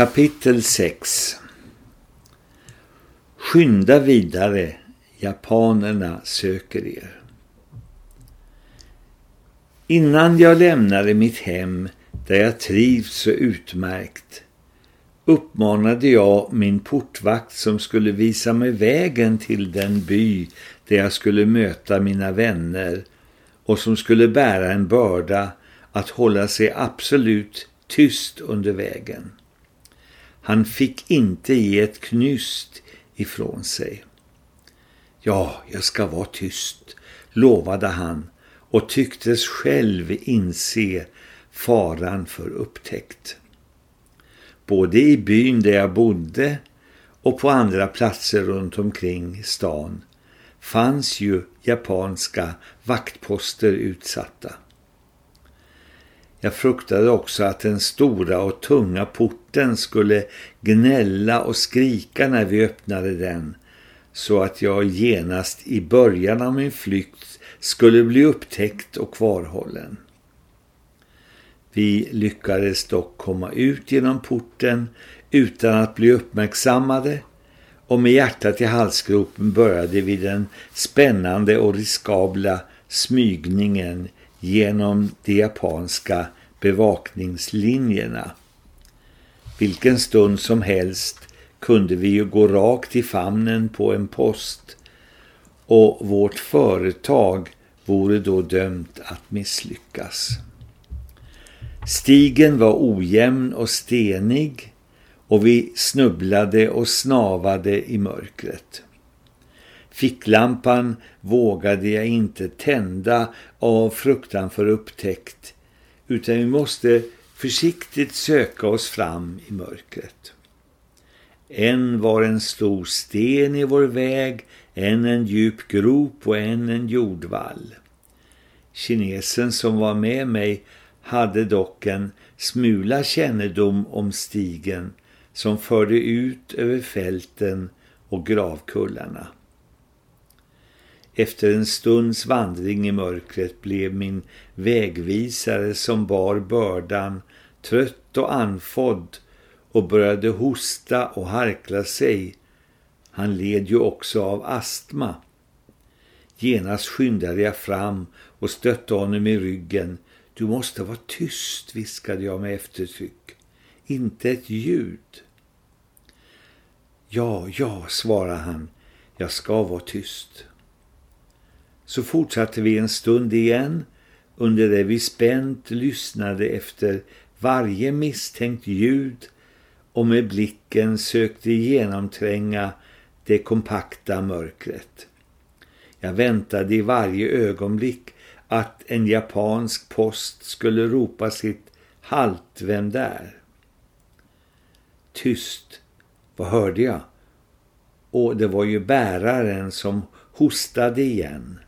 Kapitel 6 Skynda vidare, japanerna söker er. Innan jag lämnade mitt hem där jag trivs så utmärkt uppmanade jag min portvakt som skulle visa mig vägen till den by där jag skulle möta mina vänner och som skulle bära en börda att hålla sig absolut tyst under vägen. Han fick inte ge ett knyst ifrån sig. Ja, jag ska vara tyst, lovade han och tycktes själv inse faran för upptäckt. Både i byn där jag bodde och på andra platser runt omkring stan fanns ju japanska vaktposter utsatta. Jag fruktade också att den stora och tunga porten skulle gnälla och skrika när vi öppnade den så att jag genast i början av min flykt skulle bli upptäckt och kvarhållen. Vi lyckades dock komma ut genom porten utan att bli uppmärksammade och med hjärtat i halsgropen började vi den spännande och riskabla smygningen genom de japanska bevakningslinjerna. Vilken stund som helst kunde vi ju gå rakt i famnen på en post och vårt företag vore då dömt att misslyckas. Stigen var ojämn och stenig och vi snubblade och snavade i mörkret. Ficklampan vågade jag inte tända av fruktan för upptäckt utan vi måste försiktigt söka oss fram i mörkret. En var en stor sten i vår väg, en en djup grop och en en jordvall. Kinesen som var med mig hade dock en smula kännedom om stigen som förde ut över fälten och gravkullarna. Efter en stunds vandring i mörkret blev min vägvisare som bar bördan trött och anfodd och började hosta och harkla sig. Han led ju också av astma. Genast skyndade jag fram och stötte honom i ryggen. Du måste vara tyst, viskade jag med eftertryck. Inte ett ljud. Ja, ja, svarade han. Jag ska vara tyst. Så fortsatte vi en stund igen under det vi spänt lyssnade efter varje misstänkt ljud och med blicken sökte genomtränga det kompakta mörkret. Jag väntade i varje ögonblick att en japansk post skulle ropa sitt halt, vem där? Tyst, vad hörde jag? Och det var ju bäraren som hostade igen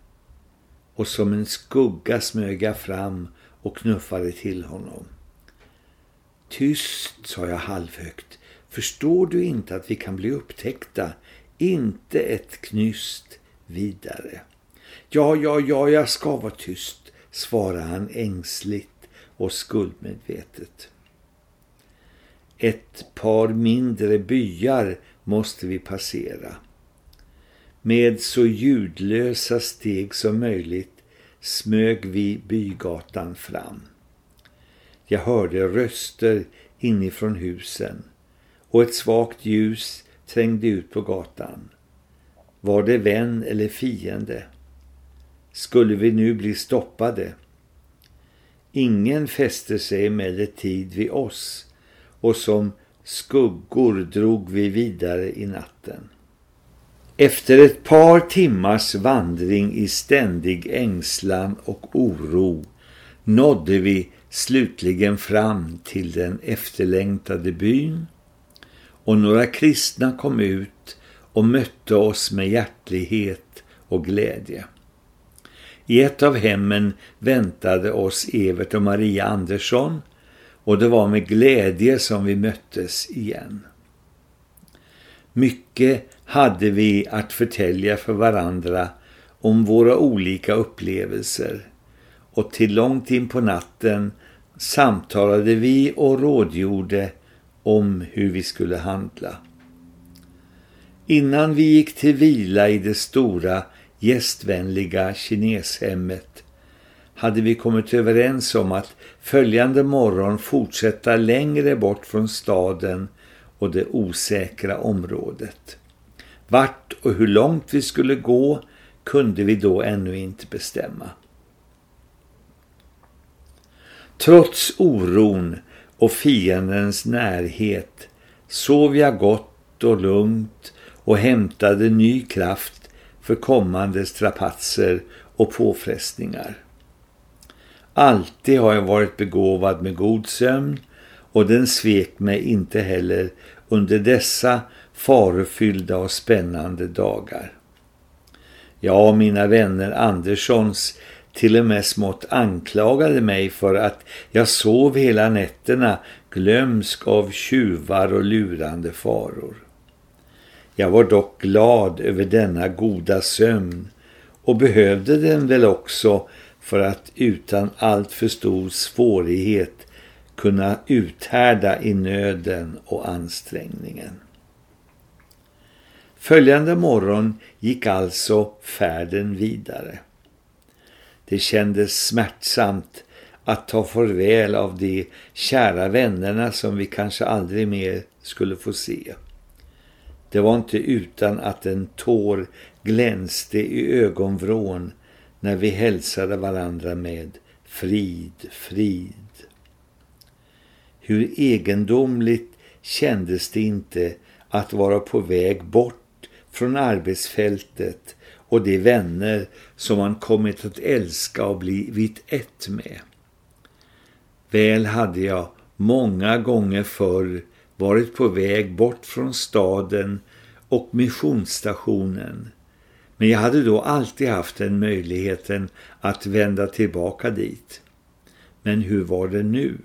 och som en skugga smög jag fram och knuffade till honom. Tyst, sa jag halvhögt. Förstår du inte att vi kan bli upptäckta? Inte ett knyst vidare. Ja, ja, ja, jag ska vara tyst, svarade han ängsligt och skuldmedvetet. Ett par mindre byar måste vi passera. Med så ljudlösa steg som möjligt smög vi bygatan fram. Jag hörde röster inifrån husen och ett svagt ljus trängde ut på gatan. Var det vän eller fiende? Skulle vi nu bli stoppade? Ingen fäste sig emellertid vid oss och som skuggor drog vi vidare i natten. Efter ett par timmars vandring i ständig ängslan och oro nådde vi slutligen fram till den efterlängtade byn och några kristna kom ut och mötte oss med hjärtlighet och glädje. I ett av hemmen väntade oss Evert och Maria Andersson och det var med glädje som vi möttes igen. Mycket hade vi att förtälja för varandra om våra olika upplevelser och till långt in på natten samtalade vi och rådgjorde om hur vi skulle handla. Innan vi gick till vila i det stora gästvänliga kineshemmet hade vi kommit överens om att följande morgon fortsätta längre bort från staden och det osäkra området. Vart och hur långt vi skulle gå kunde vi då ännu inte bestämma. Trots oron och fiendens närhet sov jag gott och lugnt och hämtade ny kraft för kommande strapatser och påfrestningar. Alltid har jag varit begåvad med god sömn och den svek mig inte heller under dessa farofyllda och spännande dagar. Ja, mina vänner Anderssons till och med smått anklagade mig för att jag sov hela nätterna glömsk av tjuvar och lurande faror. Jag var dock glad över denna goda sömn och behövde den väl också för att utan allt för stor svårighet kunna uthärda i nöden och ansträngningen. Följande morgon gick alltså färden vidare. Det kändes smärtsamt att ta farväl av de kära vännerna som vi kanske aldrig mer skulle få se. Det var inte utan att en tår glänste i ögonvrån när vi hälsade varandra med frid, frid. Hur egendomligt kändes det inte att vara på väg bort från arbetsfältet och de vänner som man kommit att älska och blivit ett med. Väl hade jag många gånger förr varit på väg bort från staden och missionsstationen men jag hade då alltid haft den möjligheten att vända tillbaka dit. Men hur var det nu?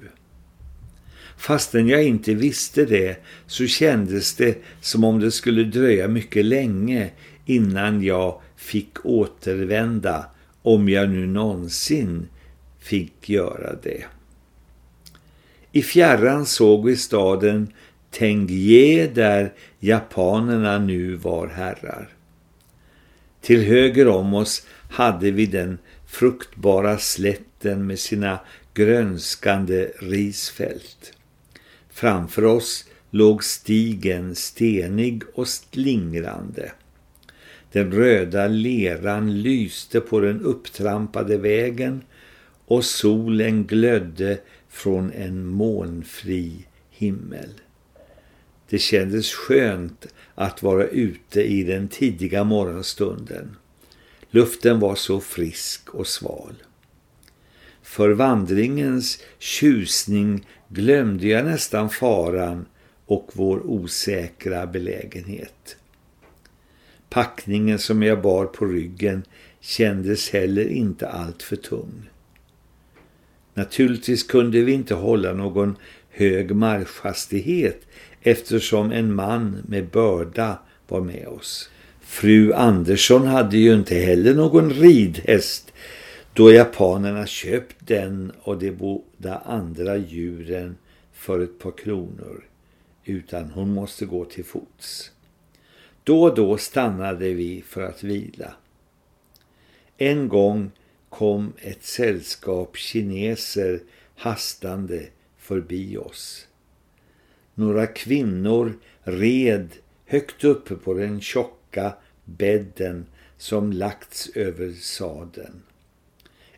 Fastän jag inte visste det så kändes det som om det skulle dröja mycket länge innan jag fick återvända om jag nu någonsin fick göra det. I fjärran såg vi staden Tengye där japanerna nu var herrar. Till höger om oss hade vi den fruktbara slätten med sina grönskande risfält. Framför oss låg stigen stenig och slingrande. Den röda leran lyste på den upptrampade vägen och solen glödde från en molnfri himmel. Det kändes skönt att vara ute i den tidiga morgonstunden. Luften var så frisk och sval. För vandringens tjusning glömde jag nästan faran och vår osäkra belägenhet. Packningen som jag bar på ryggen kändes heller inte allt för tung. Naturligtvis kunde vi inte hålla någon hög marschhastighet eftersom en man med börda var med oss. Fru Andersson hade ju inte heller någon ridhäst då japanerna köpt den och de båda andra djuren för ett par kronor utan hon måste gå till fots. Då och då stannade vi för att vila. En gång kom ett sällskap kineser hastande förbi oss. Några kvinnor red högt uppe på den tjocka bädden som lagts över saden.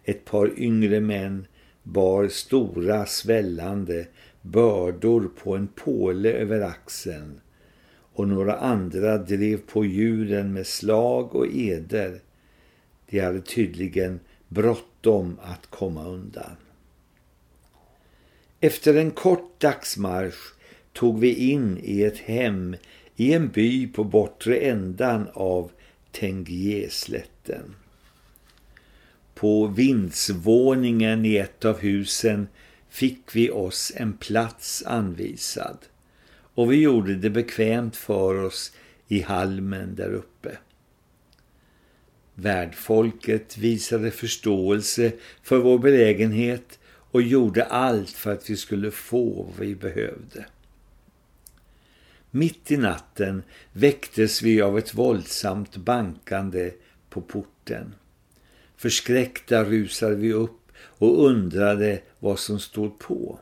Ett par yngre män bar stora svällande bördor på en påle över axeln och några andra drev på djuren med slag och eder. De hade tydligen bråttom att komma undan. Efter en kort dagsmarsch tog vi in i ett hem i en by på bortre ändan av Tengieslätten. På vindsvåningen i ett av husen fick vi oss en plats anvisad och vi gjorde det bekvämt för oss i halmen där uppe. Värdfolket visade förståelse för vår belägenhet och gjorde allt för att vi skulle få vad vi behövde. Mitt i natten väcktes vi av ett våldsamt bankande på porten. Förskräckta rusade vi upp och undrade vad som stod på.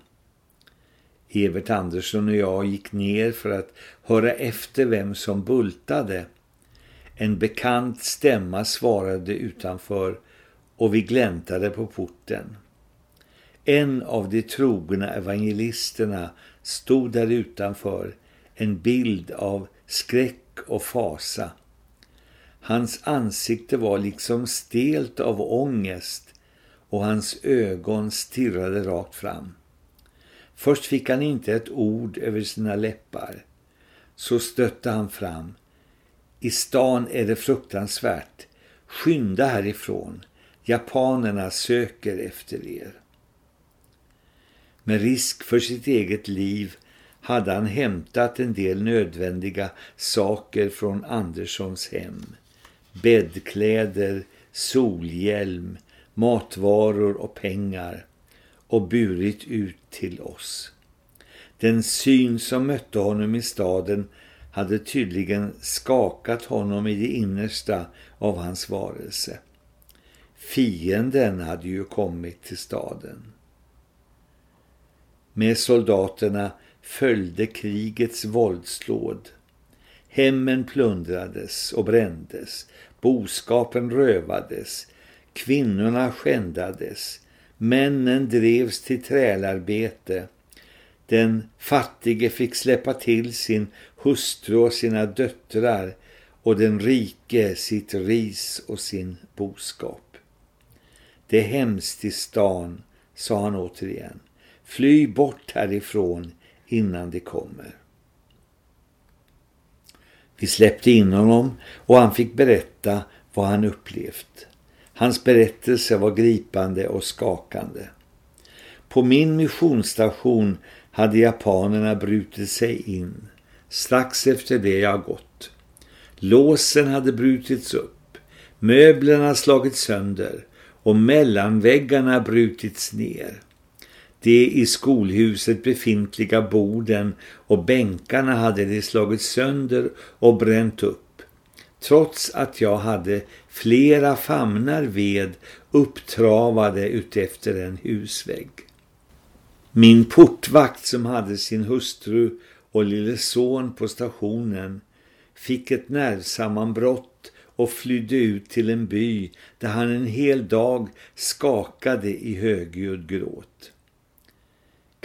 Evert Andersson och jag gick ner för att höra efter vem som bultade. En bekant stämma svarade utanför och vi gläntade på porten. En av de trogna evangelisterna stod där utanför, en bild av skräck och fasa. Hans ansikte var liksom stelt av ångest och hans ögon stirrade rakt fram. Först fick han inte ett ord över sina läppar. Så stötte han fram. I stan är det fruktansvärt. Skynda härifrån. Japanerna söker efter er. Med risk för sitt eget liv hade han hämtat en del nödvändiga saker från Anderssons hem. Bäddkläder, solhjälm, matvaror och pengar och burit ut till oss. Den syn som mötte honom i staden hade tydligen skakat honom i det innersta av hans varelse. Fienden hade ju kommit till staden. Med soldaterna följde krigets våldslåd. Hemmen plundrades och brändes, boskapen rövades, kvinnorna skändades, männen drevs till trälarbete. Den fattige fick släppa till sin hustru och sina döttrar och den rike sitt ris och sin boskap. Det är hemskt i stan, sa han återigen. Fly bort härifrån innan det kommer. Vi släppte in honom och han fick berätta vad han upplevt. Hans berättelse var gripande och skakande. På min missionsstation hade japanerna brutit sig in strax efter det jag gått. Låsen hade brutits upp, möblerna slagits sönder och mellanväggarna brutits ner. De i skolhuset befintliga borden och bänkarna hade de slagit sönder och bränt upp. Trots att jag hade flera famnar ved upptravade utefter en husvägg. Min portvakt som hade sin hustru och lille son på stationen fick ett nervsammanbrott och flydde ut till en by där han en hel dag skakade i högljudd gråt.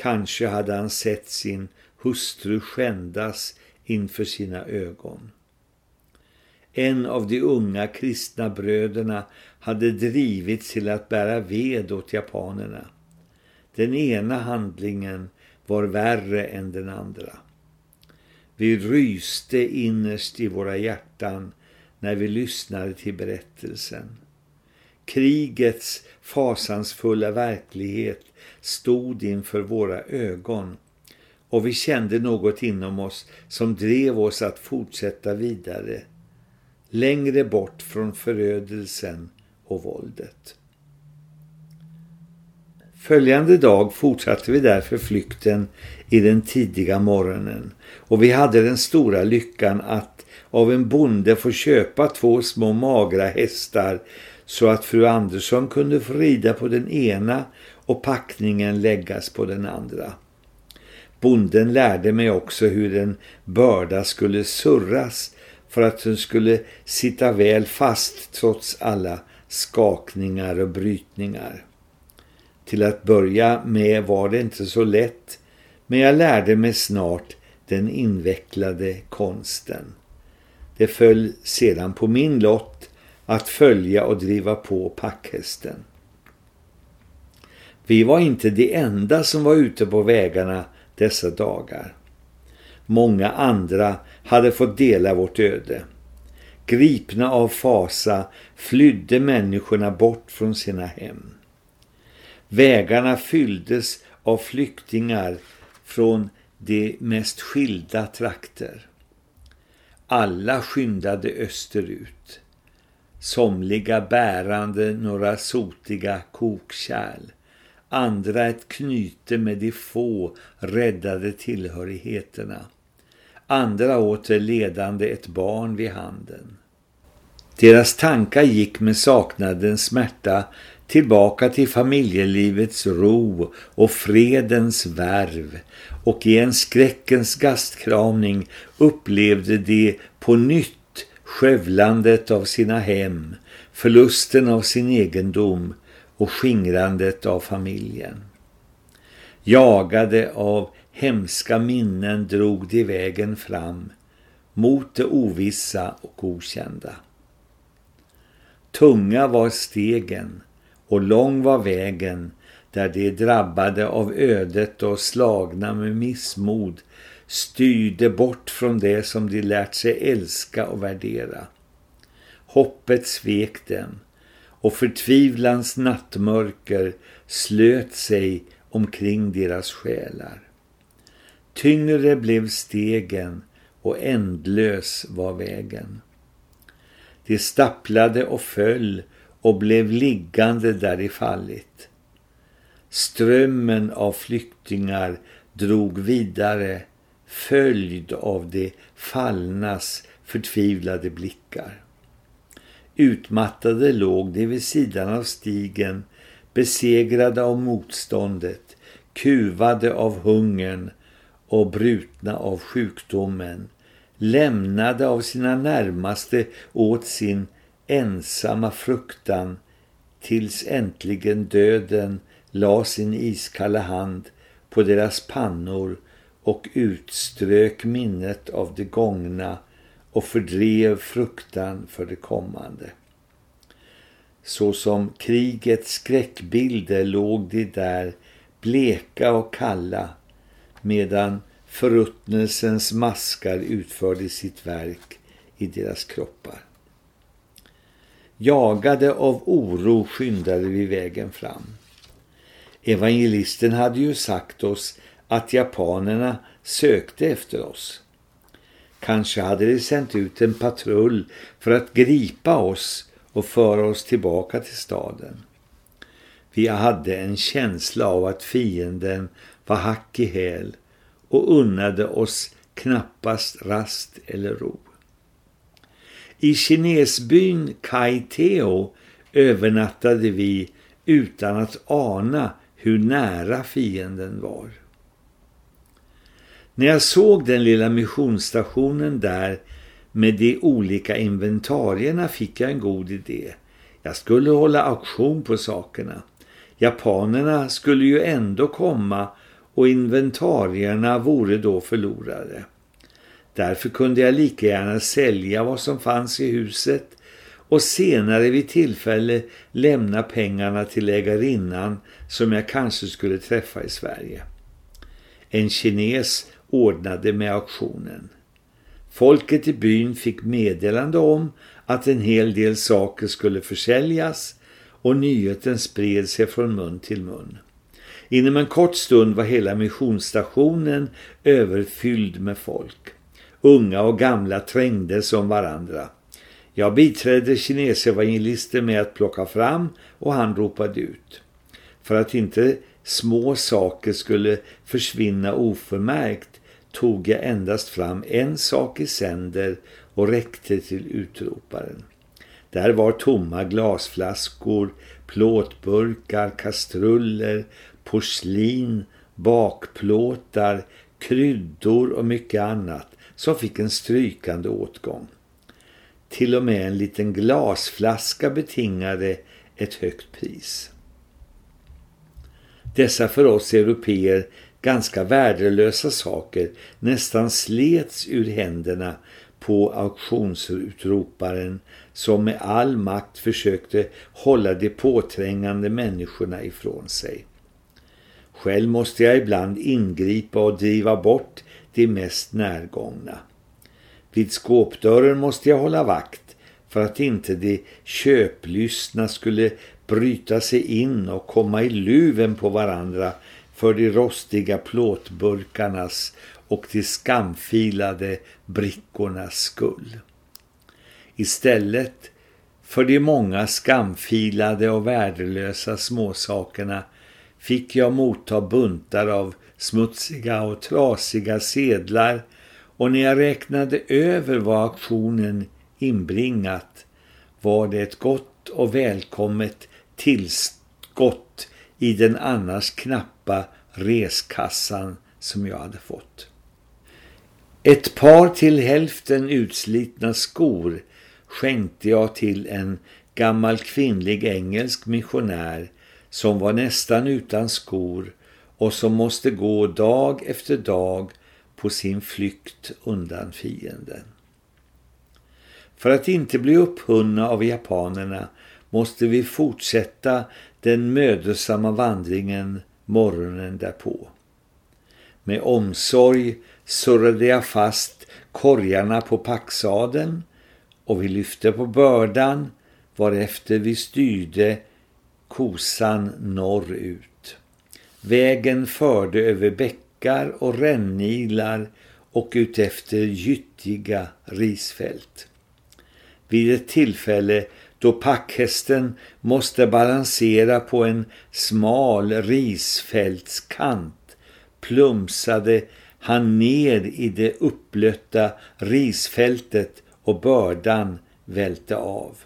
Kanske hade han sett sin hustru skändas inför sina ögon. En av de unga kristna bröderna hade drivits till att bära ved åt japanerna. Den ena handlingen var värre än den andra. Vi ryste innerst i våra hjärtan när vi lyssnade till berättelsen. Krigets fasansfulla verklighet stod inför våra ögon och vi kände något inom oss som drev oss att fortsätta vidare, längre bort från förödelsen och våldet. Följande dag fortsatte vi därför flykten i den tidiga morgonen och vi hade den stora lyckan att av en bonde få köpa två små magra hästar så att fru Andersson kunde få rida på den ena och packningen läggas på den andra. Bonden lärde mig också hur en börda skulle surras för att den skulle sitta väl fast trots alla skakningar och brytningar. Till att börja med var det inte så lätt, men jag lärde mig snart den invecklade konsten. Det föll sedan på min lott att följa och driva på packhästen. Vi var inte de enda som var ute på vägarna dessa dagar. Många andra hade fått dela vårt öde. Gripna av fasa flydde människorna bort från sina hem. Vägarna fylldes av flyktingar från de mest skilda trakter. Alla skyndade österut. Somliga bärande några sotiga kokkärl andra ett knyte med de få räddade tillhörigheterna. andra åter ledande ett barn vid handen. Deras tankar gick med saknadens smärta tillbaka till familjelivets ro och fredens värv och i en skräckens gastkramning upplevde de på nytt skövlandet av sina hem, förlusten av sin egendom och skingrandet av familjen. Jagade av hemska minnen drog de vägen fram mot det ovissa och okända. Tunga var stegen och lång var vägen där de drabbade av ödet och slagna med missmod styrde bort från det som de lärt sig älska och värdera. Hoppet svek dem och förtvivlans nattmörker slöt sig omkring deras själar. Tyngre blev stegen och ändlös var vägen. De stapplade och föll och blev liggande där i fallit. Strömmen av flyktingar drog vidare följd av de fallnas förtvivlade blickar. Utmattade låg de vid sidan av stigen, besegrade av motståndet, kuvade av hungern och brutna av sjukdomen, lämnade av sina närmaste åt sin ensamma fruktan tills äntligen döden la sin iskalla hand på deras pannor och utströk minnet av det gångna och fördrev fruktan för det kommande. Så som krigets skräckbilder låg de där bleka och kalla medan förruttnelsens maskar utförde sitt verk i deras kroppar. Jagade av oro skyndade vi vägen fram. Evangelisten hade ju sagt oss att japanerna sökte efter oss. Kanske hade de sänt ut en patrull för att gripa oss och föra oss tillbaka till staden. Vi hade en känsla av att fienden var hack i häl och unnade oss knappast rast eller ro. I kinesbyn Kaiteo övernattade vi utan att ana hur nära fienden var. När jag såg den lilla missionsstationen där med de olika inventarierna fick jag en god idé. Jag skulle hålla auktion på sakerna. Japanerna skulle ju ändå komma och inventarierna vore då förlorade. Därför kunde jag lika gärna sälja vad som fanns i huset och senare vid tillfälle lämna pengarna till ägarinnan som jag kanske skulle träffa i Sverige. En kines ordnade med auktionen. Folket i byn fick meddelande om att en hel del saker skulle försäljas och nyheten spred sig från mun till mun. Inom en kort stund var hela missionsstationen överfylld med folk. Unga och gamla trängdes om varandra. Jag biträdde kinesevangelisten med att plocka fram och han ropade ut. För att inte små saker skulle försvinna oförmärkt tog jag endast fram en sak i sänder och räckte till utroparen. Där var tomma glasflaskor, plåtburkar, kastruller, porslin, bakplåtar, kryddor och mycket annat som fick en strykande åtgång. Till och med en liten glasflaska betingade ett högt pris. Dessa för oss europeer ganska värdelösa saker nästan slets ur händerna på auktionsutroparen som med all makt försökte hålla de påträngande människorna ifrån sig. Själv måste jag ibland ingripa och driva bort de mest närgångna. Vid skåpdörren måste jag hålla vakt för att inte de köplystna skulle bryta sig in och komma i luven på varandra för de rostiga plåtburkarnas och de skamfilade brickornas skull. Istället för de många skamfilade och värdelösa småsakerna fick jag motta buntar av smutsiga och trasiga sedlar och när jag räknade över vad auktionen inbringat var det ett gott och välkommet tillskott i den annars knappa reskassan som jag hade fått. Ett par till hälften utslitna skor skänkte jag till en gammal kvinnlig engelsk missionär som var nästan utan skor och som måste gå dag efter dag på sin flykt undan fienden. För att inte bli upphunna av japanerna måste vi fortsätta den mödosamma vandringen morgonen därpå. Med omsorg surrade jag fast korgarna på packsaden och vi lyfte på bördan varefter vi styrde kosan norrut. Vägen förde över bäckar och rännilar och utefter gyttiga risfält. Vid ett tillfälle då packhästen måste balansera på en smal risfältskant plumsade han ner i det upplötta risfältet och bördan välte av.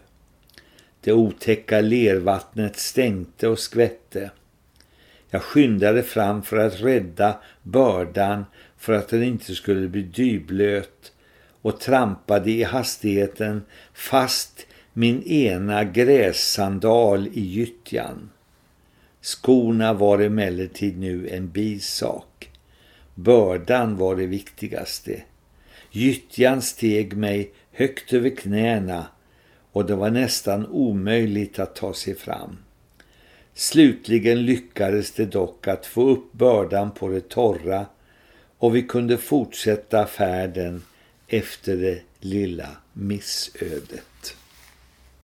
Det otäcka lervattnet stänkte och skvätte. Jag skyndade fram för att rädda bördan för att den inte skulle bli dyblöt och trampade i hastigheten fast min ena grässandal i gyttjan. Skorna var emellertid nu en bisak. Bördan var det viktigaste. Gyttjan steg mig högt över knäna och det var nästan omöjligt att ta sig fram. Slutligen lyckades det dock att få upp bördan på det torra och vi kunde fortsätta färden efter det lilla missödet.